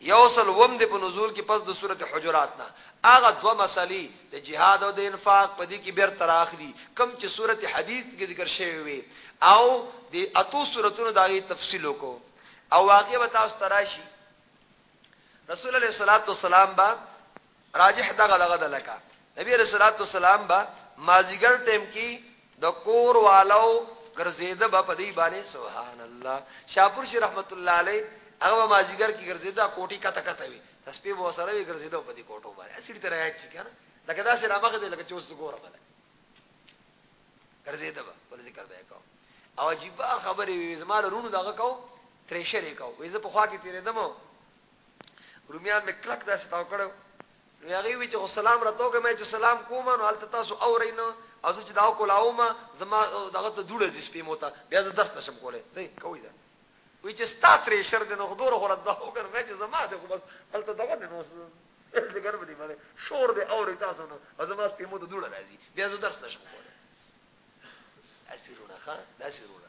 یوصل وم د په نزول کې پس د سورته حجرات نه هغه دوه مسلې د جهاد او د انفاق په دې کې بیر تر اخلي کم چې سورته حدیث کې ذکر شوی وي او د اتو سوراتونو دغه تفصیل وکړو او واقع به تاسو تراشي رسول الله صلوات والسلام با راجح دغه دغه د لکه نبی رسول الله والسلام با مازیګر ټیم کې د کور والو ګرځیده با په دې باندې سبحان الله شاپور شي رحمت الله علی هغه مازیګر کې ګرځیدا کوټی کته کته وي تسبیح و سره وي ګرځیدا په دې کوټو باندې اسی تر آیات چې کنه لکه دا سره مخ دې لکه چې اوس ګوره باندې ګرځیدا با په ذکر به کو او عجیب خبره وي زماره رونو دغه کو ترشر کو وې زه په خوا کې تیرې دمو رومیان مې کلک داسې تاو کړو نو هغه وی چې سلام راته وکړ مې چې سلام کوم نو حالت تاسو اورئ نو او چې دا کولاوم زما دغه ته دوړه زی سپې موته بیا زه درس نشم کولای زی کوی دا وی چې ستا ترې شر دې نو خدور خو رد هو کړ مې چې زما دې خو بس حالت دغه نه نو څه ګرم دي باندې شور دې اورئ تاسو نو زما سپې موته دوړه راځي بیا زه درس نشم کولای اسیرونه ښا دا اسیرونه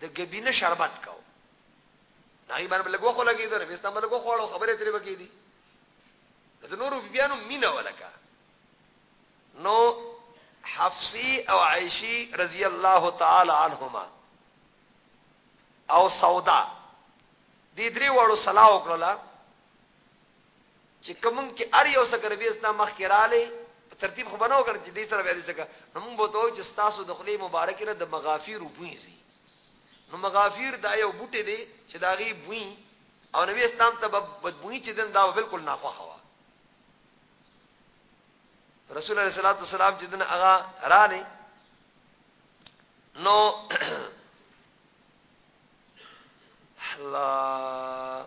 د ګبینه شربت کاو نای باندې لګو خو لګی دا نبیستان باندې لګو خو خبره ترې بکی دي د نورو بیانو مینا ولکا نو حفصی او عائشی رضی الله تعالی عنهما او سودا دې درې وړو صلاح وکړه چې که مونږ کې هر یو سکربیز نه مخکې رالی په ترتیب خو به نه وکړ چې دې سره بیا دې څه نو مونږ به ته وایو چې ستاسو د خولې مبارکې نه د مغافیر بوی ځي نو مغافیر دا یو بوټی دی چې د هغې بوی او نبی اسلام ته به بدبوی چې دن دا به بلکل ناخوښه وه رسول علیه الصلاۃ والسلام چې دن هغه رالی نو الله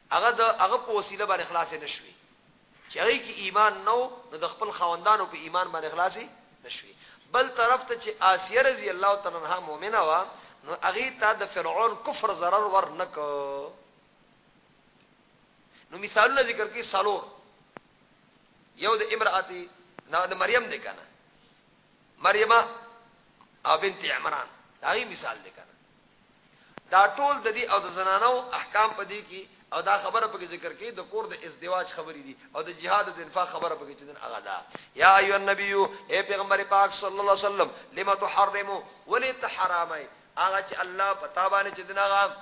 هغه د هغه په وسیله باندې خلاصې نه شوې چې هغوی کې ایمان نه و، نو د خپل خاوندانو په ایمان باندې خلاصې نه شوې. بل طرف ته چې آسیه رضی الله تعالی عنها مؤمنه وه، نو هغې ته د فرعون کفر ضرر ور نه کړ. نو مثالونه ذکر کړي څلور. یو د امرأتی دا د مریم دی کنه مریمه او بنت عمران دا غي مثال دی کنه دا ټول د دې او د زنانو احکام په دې کې او دا خبره په ذکر کې د کور د ازدواج خبرې دي او د جهاد د انفاق خبره په کې چې دن هغه دا یا ایو النبی اے پیغمبر پاک صلی الله علیه وسلم لم تحرم ولی تحرمای هغه چې الله پتا باندې چې دن هغه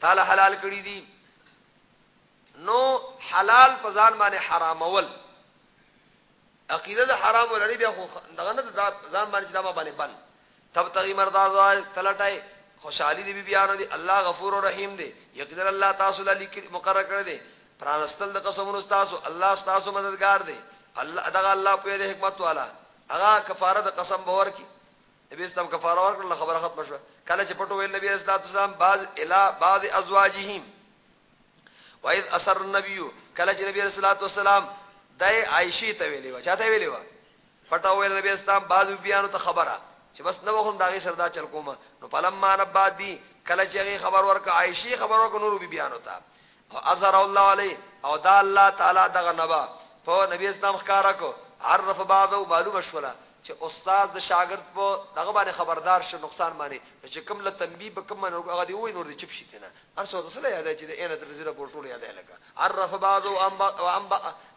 تعالی حلال کړی دي نو حلال په ځان باندې حرامول عقیده د حرام ولري بیا خو دغه نه ځان باندې چې دا باندې بند تبتغی مردازوای تلټای خوشحالی دی بیبیانو دی الله غفور و رحیم دی یقینا الله تاسو للی مقرر کړی دی پرانستل د قسمونو تاسو الله تاسو مددگار دی الله دغه الله په دې حکمت والا هغه کفاره د قسم باور کی نبی اسلام کفاره ورکړه خبره ختم شوه کله چې پټو ویل نبی اسلام اسلام باز الا بعض ازواجهم واذ اثر النبي کله چې نبی رسول الله والسلام دای عائشه ته ویلې و چاته ویلې و پټه ویل نبی اسلام بعض بیانو ته خبره چې بس نو هم داغه سردا چل کوم نو پلمما نبا دی کله چې هغه خبر ورک عائشه خبر ورک نور بی بیانو ته او اظهر الله علی او دا الله تعالی دغه نبا په نبی اسلام ښکارا کو عرف بعضو معلومه شولا چې استاد د شاګرد په دغه باندې خبردار شو نقصان باندې چې کوم له تنبیه به کوم نه هغه دی وای نور دی چپ شي نه هر څه څه یاد چې د عین ترمذی رپورټ ټول یاد لکه عرف بعضو ام ام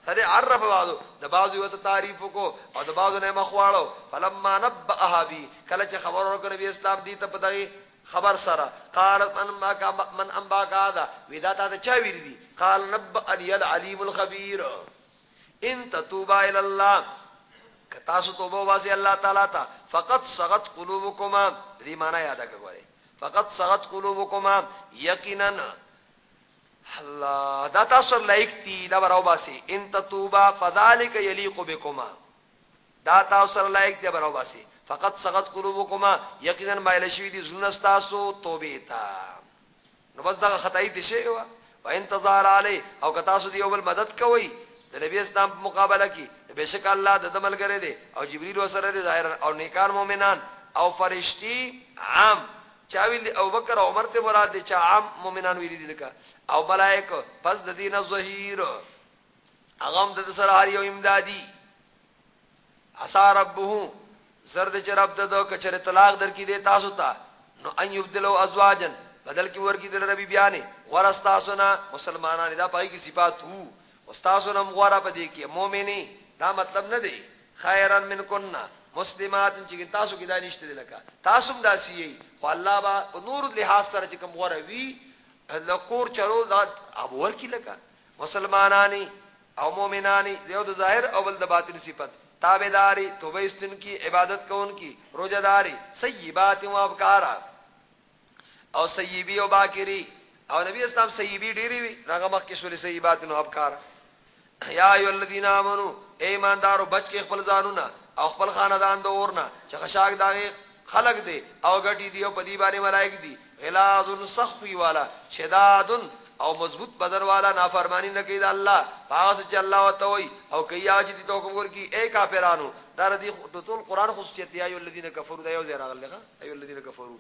سره عرف بعضو د بعضو یو تعریف کو او د بعضو نه مخواړو فلما نبأها بي کله چې خبر ورکړ نبی اسلام دی ته پدغه خبر سره قال من ما کا من ام با کا دا ودا تا چا ویل دي قال نب ان يل عليم الخبير ان تتوبا الى الله کتا سو توبه واسي الله تعالی تا فقط سغت قلوبكما دې معنا یاد کړئ فقط سغت قلوبکما یقینا الله دا تاسو لایک تی دا براو باسی ان تتوبا فذلک یلیق بكما دا تاسو لایک دی براو باسی فقط سغت قلوبکما یقینا مایل شوی دی زړه تاسو توبه تا نو بس دا خدای دې شی وا وان تظاهر علی او که تاسو دی یو بل مدد کوئ د نبی اسلام په مقابله کې بهشکه الله د ملګری دی او جبرئیل وسره دی ظاهرا او نیکان مؤمنان او فرشتي عام چاویل او بکر او عمر ته مراد دي چا عام مؤمنان ویل دي لکه او ملائکه پس د دینه ظهیر اغم د سره هر یو امدادي اسا ربه زرد چې رب د کچر طلاق درکې دې تاسو ته نو ان یبدلو ازواجن بدل کې ورګې دل ربي بیانې ورستا سنا مسلمانان دا پای کې صفات وو استاد نم غواره پدې کې مؤمني دا مطلب نه دی خیرن من کننا مسلمات چې تاسو کې دا نشته لکه تاسو هم داسي یي خو الله با په نور لحاظ سره چې کوم غواره وی لکور چرو دا ابور کې لکه مسلمانانی او مومنانی یو د ظاهر او بل د باطن صفت تابعداري توبه استنکی عبادت کوونکی روزه داري سیبات او افکارا او سیبی او باکری او نبی اسلام سیبی ډیری وی هغه مخ کې شولې سیبات او افکار یا ای الذین آمنو ایماندارو بچ کې خپل ځانونه او خپل خاندان د اورنه چې خشاک داغه خلق دی او غټي دی او پدی باندې ملائک دی غلاظ سخت خوی والا شداد او مضبوط بدن والا نافرمانی نه کوي د الله پاس چې الله وتوي او کوي هغه چې ته حکم ورکی اے کافرانو دا ردی د ټول قران خصوصیت یا الذین کفروا دا یو ځای راغلی ښه ای الذین کفروا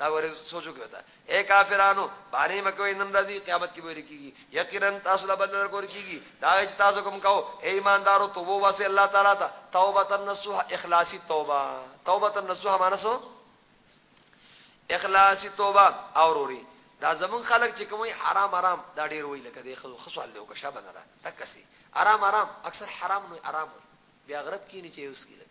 دا ورې سوچو کې وتا اے کافرانو باندې مکوې نن راځي قیامت کې وری کیږي یقینا تاسو له بدل ورکور کیږي دا چې تاسو کوم کاو اے ایماندارو توبه واسه الله تعالی ته توبه تنصح اخلاصی توبه توبه تنصح معنی سو اخلاصی توبه او روري دا زمون خلک چې کومي حرام حرام دا ډیر وی لکه دی خو خصو حل وکړه شابه نه ده تکسي حرام حرام اکثر حرام نو حرام وي بیا غرب کینی چې اوس کیږي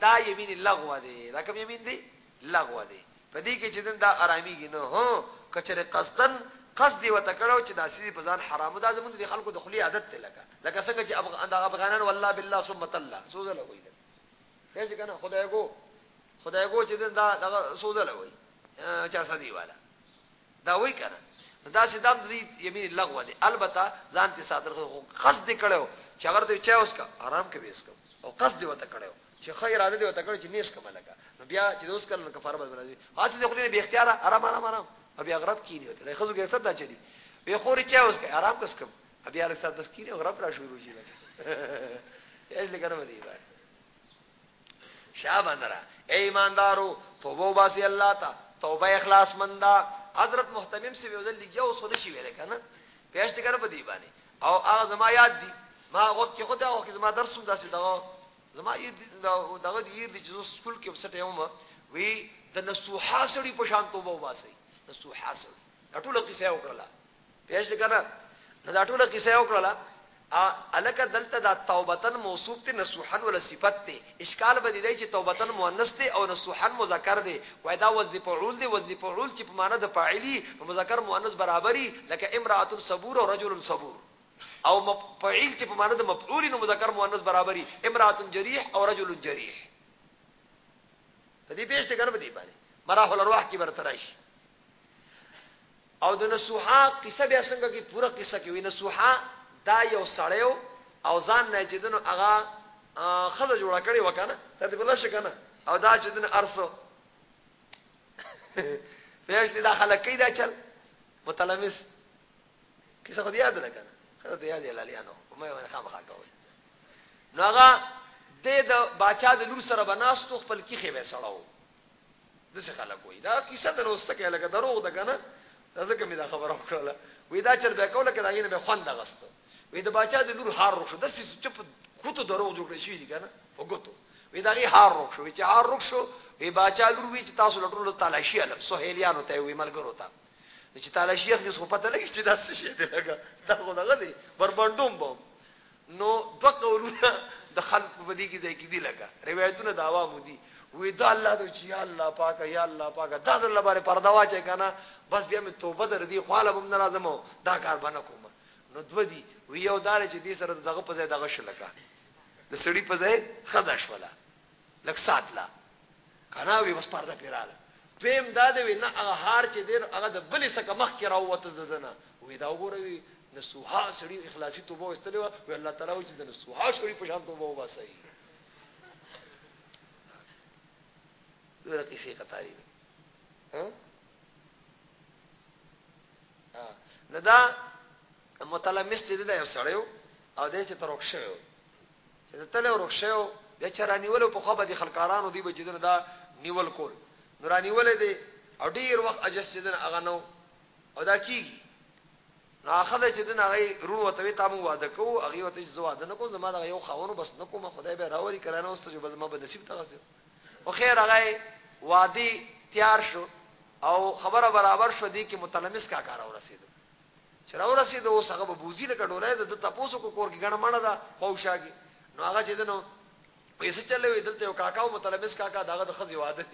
دا یمین لغوه دی دا کوم یمین دی لغوه دی په دې کې چې دن دا آراميږي نه هو کچره قصدن قصد دی وته کړو چې دا سړي په ځان حرام ده زمونږ د خلکو د خلی عادت ته لګا لکه څنګه چې افغانان والله بالله ثم الله سوزه لګوي پېژ کنه خدای کو خدای کو چې دا دغه سوزل وای چا سدی والا دا وای کنه دا سیدام د یمین لغوه دی البته ځان ته صادر خو قصد کړو چې اگر ته چا اوس کا آرام کې وېس کوم او قصد وته کړو چې خیر اراده دی وته کړو چې نیس کوم لګا نو بیا چې اوس کله کفاره بدل راځي هاڅه د خپل به اختیار آرام آرام آرام بیا غرب کینی وته خو ګرځد دا چلی به خوري چا اوس کا آرام کس کوم ابي علي صاحب بس کینه غرب را شروع شي لګا ايش لګنه مدي بار شابه نرا اے ایماندارو توبه واسي الله تا توبه اخلاص مندا حضرت محتمم سی وزل لګیا او سونه شي ویل کنه پیاش ته کنه بدی باندې او هغه زما یاد دي ما وخت کې خدای او کې زما درس هم داسې دغه زما یې دغه دې یې چې سکول کې وسټه یوم وی د نسوحا سړي په شان توبه واسي نسوحا سړي ټول قصه وکړه پېښ دي کنه نو دا ټوله کیسه یو کړله الکه دلته دا توبتن موصوف ته نصوحن ولا صفت ته اشکال به دی چې توبتن مؤنث ته او نصوحن مذکر دی وای دا وزن فعول دی وزن فعول چې په معنی د فاعلی په مذکر مؤنث برابرۍ لکه امراه صبور او رجل صبور او فاعل چې په معنی د مفعول نو مذکر مؤنث برابرۍ امراه جریح او رجل جریح په دې پېښته کنه په دې باندې مراحل ارواح کې برتراشي او د نسوحا قصه بیا څنګه کی پوره قصه کی وی نسوحا دا یو سړیو او ځان نه چې دنو هغه خزه جوړه کړي وکنه ساته بل شي کنه او دا چې دنو ارسو پیش دي دا خلک کی دا چل متلمس کیسه خو یاد نه کنه خو دې یاد لالیانو کومه باندې خامخا کوي نو هغه د باچا د لور سره بناستو خپل کیخه وسړاو دسه خلک وای دا کیسه دروسته کې لکه دروغ ده کنه ځکه مې دا خبره وکړه وې دا چل به کوله کدا یې نه به خوند غستو وې د بچا د لور هار روښو د سې چپ کوته دروغ جوړ شي دي کنه وګتو وې دا یې هار روښو چې هار روښو وې بچا لور وی چې تاسو لټول تلاشي الف سهیلیانو ته وې ملګرو ته چې تلاشي خو پته لګی چې دا څه شي دی لګا دا خو دغه دی بربندوم بم نو دوه قولونه د خلکو په دې کې ځای کې دي لکه روایتونه د عوامو دي وې دا الله دې چې یا الله پاک یا الله پاک دا د الله باندې پردا واچې کنه بس بیا مې توبه در دي خو له بم ناراضه مو دا کار باندې کوم نو دوه دي وی یو دار چې دې سره دغه په ځای دغه شلکا د سړی په ځای خدا شولا لک ساتلا کنا وی بس پرده پیراله دویم دا دی وی نه هغه هار چې دین هغه د بلې سکه مخ کې راوته د زنه وی دا وګوروي د سوها سړی اخلاصي توبه واستلې و وی الله تعالی چې د سوها سړی په شان توبه وباسي دغه کیسه قطاری دي ها نه دا متلمس چې دی یو سړیو او دې چې تروک شوی چې د تلې ورک شوی و، بیا چې رانیولی و، پخوا به د خلکارانو دوی به چې دنه دا نیول کول، نو رانیولی دی او ډېر وخت اجس چې دنه هغه نه و او دا کېږي، نو هغه ښځه چې دنه هغې روڼ ورته وې، تا موږ واده کوو؟ هغې ورته وې چې زه واده نه کوم، زما دغه یو خاوند و، بس نه کوم، خدای به راولي، که رانه وستو چې بس زما به نصیب دغسې و. خو خیر هغه یې واده تیار شو او خبره برابر شوه، دې کې متلمس کاکا راورسېدو. چې راورسېد اوس هغه به بوزي لکه ډولای د تپوسو کو کور کې غنه مړه ده خو شاګي نو هغه چې دنو پیسې چلوي دلته یو کاکا او متلمس کاکا داغه د خزي واده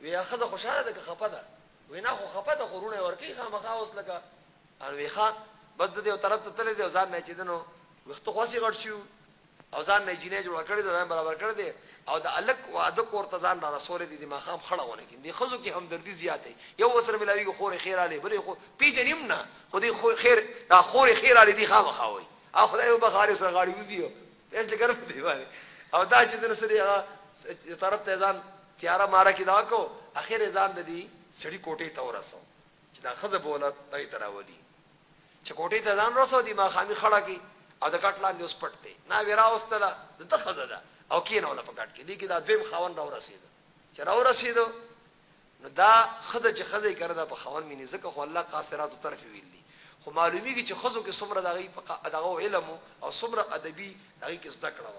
وی هغه د خوشاله ده که خپه ده وینا خو خپه ده خورونه ورکی خامخا اوس لکه ان ویخه بس د یو طرف ته تل دی ځان نه چې دنو وخت خو سي غړ شو او ځان نه جینې جوړ کړی ځان برابر کړی دی او د الک واده کور ته ځان را رسول دي د ماخام خړه ونه کې دي خزو کې همدردي زیاتې یو وسره ملاوي کو خور خیر علي بلې خو پیجنیم نه خو دې خو خیر دا خور خیر علي دي خامه خاوي او خدای په خاري سره غاړي وزي پیس لګر په دی باندې او دا چې دنه سره هغه طرف ته ځان تیارا مارا کې دا کو اخر ځان د دې سړی کوټه ته ورسو چې دا خزه بوله دای تراولي چې کوټې ته ځان رسو دی ما خامي خړه کی او د کټ لاندې اوس پټ دی نا ویرا اوستله د تخزه ده او کینه ولا په کټ کې دی کې دا دویم خاون راو رسید چې راو رسید نو دا خزه چې خزه کړه دا په خاون مینه ځکه خو الله قاصرات طرف ویل دي خو معلومیږي چې خزو کې څومره دغه په دغه علم او څومره ادبي دغه کې زده کړه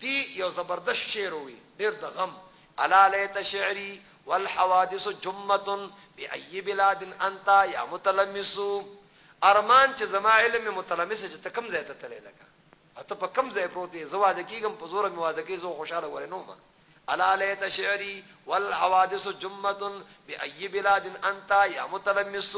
دي یو زبردست شعر وي ډیر د غم. الا لیت شعری والحوادث جمة بأي بلاد انت یا متلمس ارمان چې زما علم مې متلمس چې ته کوم ځای ته تللی لکه او ته په کوم ځای پروت یې زه واده کیږم په زوره مې واده کوي زه خوشاله ورنوم الا ليت شعري والحوادث جمه باي بلاد انت يا متلمس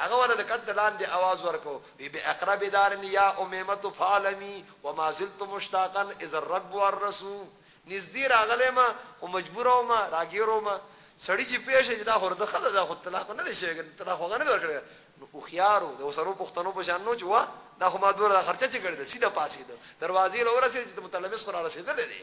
هغه ول د کټ دلان دی आवाज ورکو وی به اقرب دار یا اميمه فعلمي وما زلت مشتاقا اذا الرب والرسول نږدې راغله ما خو مجبور او ما راګیرو ما سړی چې پیښه چې دا خورده خزه دا خو طلاق نه شي طلاق هغه نه ورکړي نو او خيارو د وسرو پښتنو په شان نو چې وا دا خو ما دوره خرچه چې کړی دا سیده پاسې دو دروازې لور سره چې متلمس قرار رسیدل دي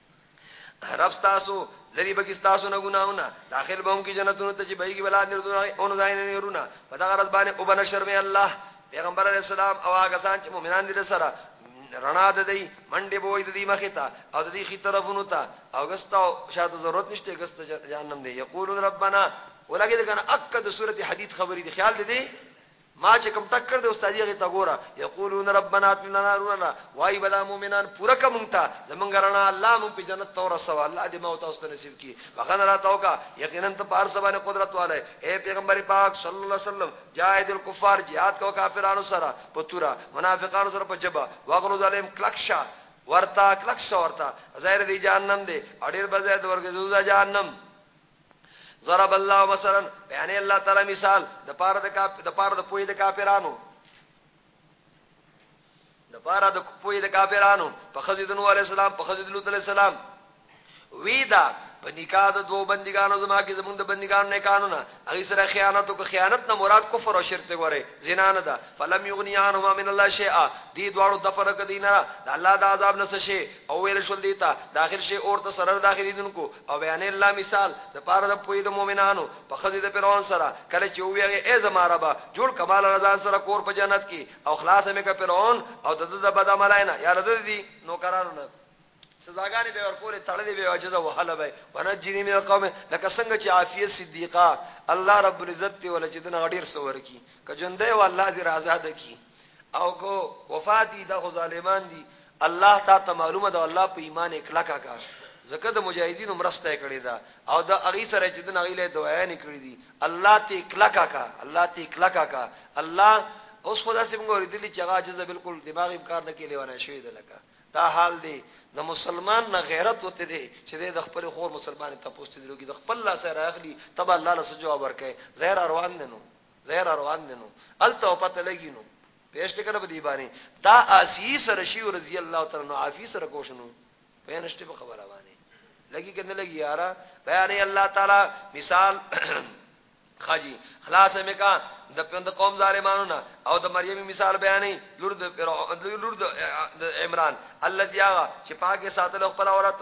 رب ستاسو لري بګي ستاسو نه ګناونه داخل به هم کې جنتونو ته چې به کې بلاد لري دونه اون ځای نه نيرونه په دغه رات باندې او بن شرم الله پیغمبر علی السلام او هغه ځان چې مؤمنان دي سره رڼا ده دی منډه بوې د دې مخې ته او د دې خي طرفونو ته او غستا شاته ضرورت نشته غستا جهنم دی یقولون ربنا ولګي کنه اکد سورته حدید خبرې دي خیال دي ما چې کوم ټک کړ دی استادی هغې ته ګوره یقولون ربنا اتمم لنا نورنا وایی به دا مومنان پوره که مونږ ته زمونږ رڼا الله مونږ پې جنت ته ورسوه الله دې ما او تاسو ته نصیب کړي بخښنه راته وکړه یقینا ته په هر څه باندې قدرت والی یې ای پیغمبر پاک صلی الله علیه وسلم جاهد الکفار جهاد کوه کافرانو سره په توره منافقانو سره په ژبه واغلظ علیهم کلک شه ورته کلک شه ورته ظاهر دی جهنم دی او ډېر به ځای د ورګرځېدو دا جهنم ضرب الله مثلا یعنی الله تعالی مثال د پاره د کاپ د پاره د پوی د کافرانو د پاره د پوی د کافرانو په خزیدن علی السلام په خزید لوط علی السلام ویدا په نکاح د دوه بندګانو زما کې زمونږ د بندګانو نه قانون هغه سره خیانت او خیانت نه مراد کفر او شرک ته غوري زنا نه ده فلم یغنی عنهما من الله شیئا دی دواړو د فرق دینه د الله د عذاب نه شي او ویل شول دیتا داخل شي اور ته سره داخلي دونکو او بیان الله مثال د پاره د پوی د مؤمنانو په خزې د فرعون سره کله چې ویغه ای زما رب جوړ کمال رضان سره کور په جنت کې او خلاص مې کا فرعون او د د بد عملاینا یا رد دي نوکرانو نه سزاګانې به ورکولې تړلې به عجز او حل به ونجنی من القوم لکه څنګه چې عافیه صدیقه الله رب العزت ته ول چې دنا غډیر سور کی ک جندې والله دې آزاد کی او کو وفاتی د ظالمان دي الله تا ته معلومه ده الله په ایمان کلکا کا زکه د مجاهدینو مرسته کړې ده او د اغي سره چې د نغې له دعا نه کړې دي الله ته کلکا کا الله ته کلکا کا الله اوس خدا سي موږ ورېدلې چې هغه عجز بالکل دماغ امکان نه کې لیوانه شوی ده لکه دا حال دی د مسلمان نه غیرت وته دی چې د خپل خور مسلمان ته پوسټ دی د خپل لا سره اخلي تبا الله له سجو ورکه زهر روان نه نو زهر روان دي نو الته پته لګي نو پېشته کړه بدی باندې دا آسی سره شی رضی الله تعالی نو عافی سره کوشنو په نشته په خبره باندې لګي کنه لګي یارا بیان الله تعالی مثال خاجی خلاص میکا د پند قوم ظالمانو نه او د مریم مثال بیانې لور د فرعون لور د عمران الذي چې پاکه ساتل خپل عورت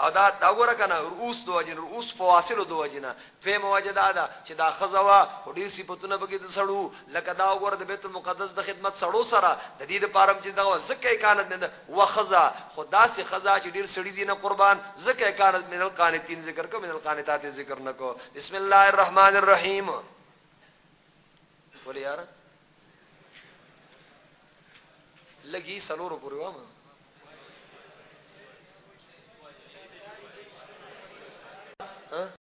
او دا دا ګوره کنه رؤوس د وجه رؤوس فواصل د وجه نه دوی مواجه دا ده چې دا خزوا خو ډیر صفاتونه بګی د سړو لکه دا ګوره د بیت المقدس د خدمت سړو سره د دې د پارم چې دا زکه کانت من وخزا خدا سي خزا چې ډیر سړی دي نه قربان زکه کانت من القانتين ذکر کو من القانتات ذکر نکو بسم الله الرحمن الرحیم ولې یاره لګي سلورو پورې وام ها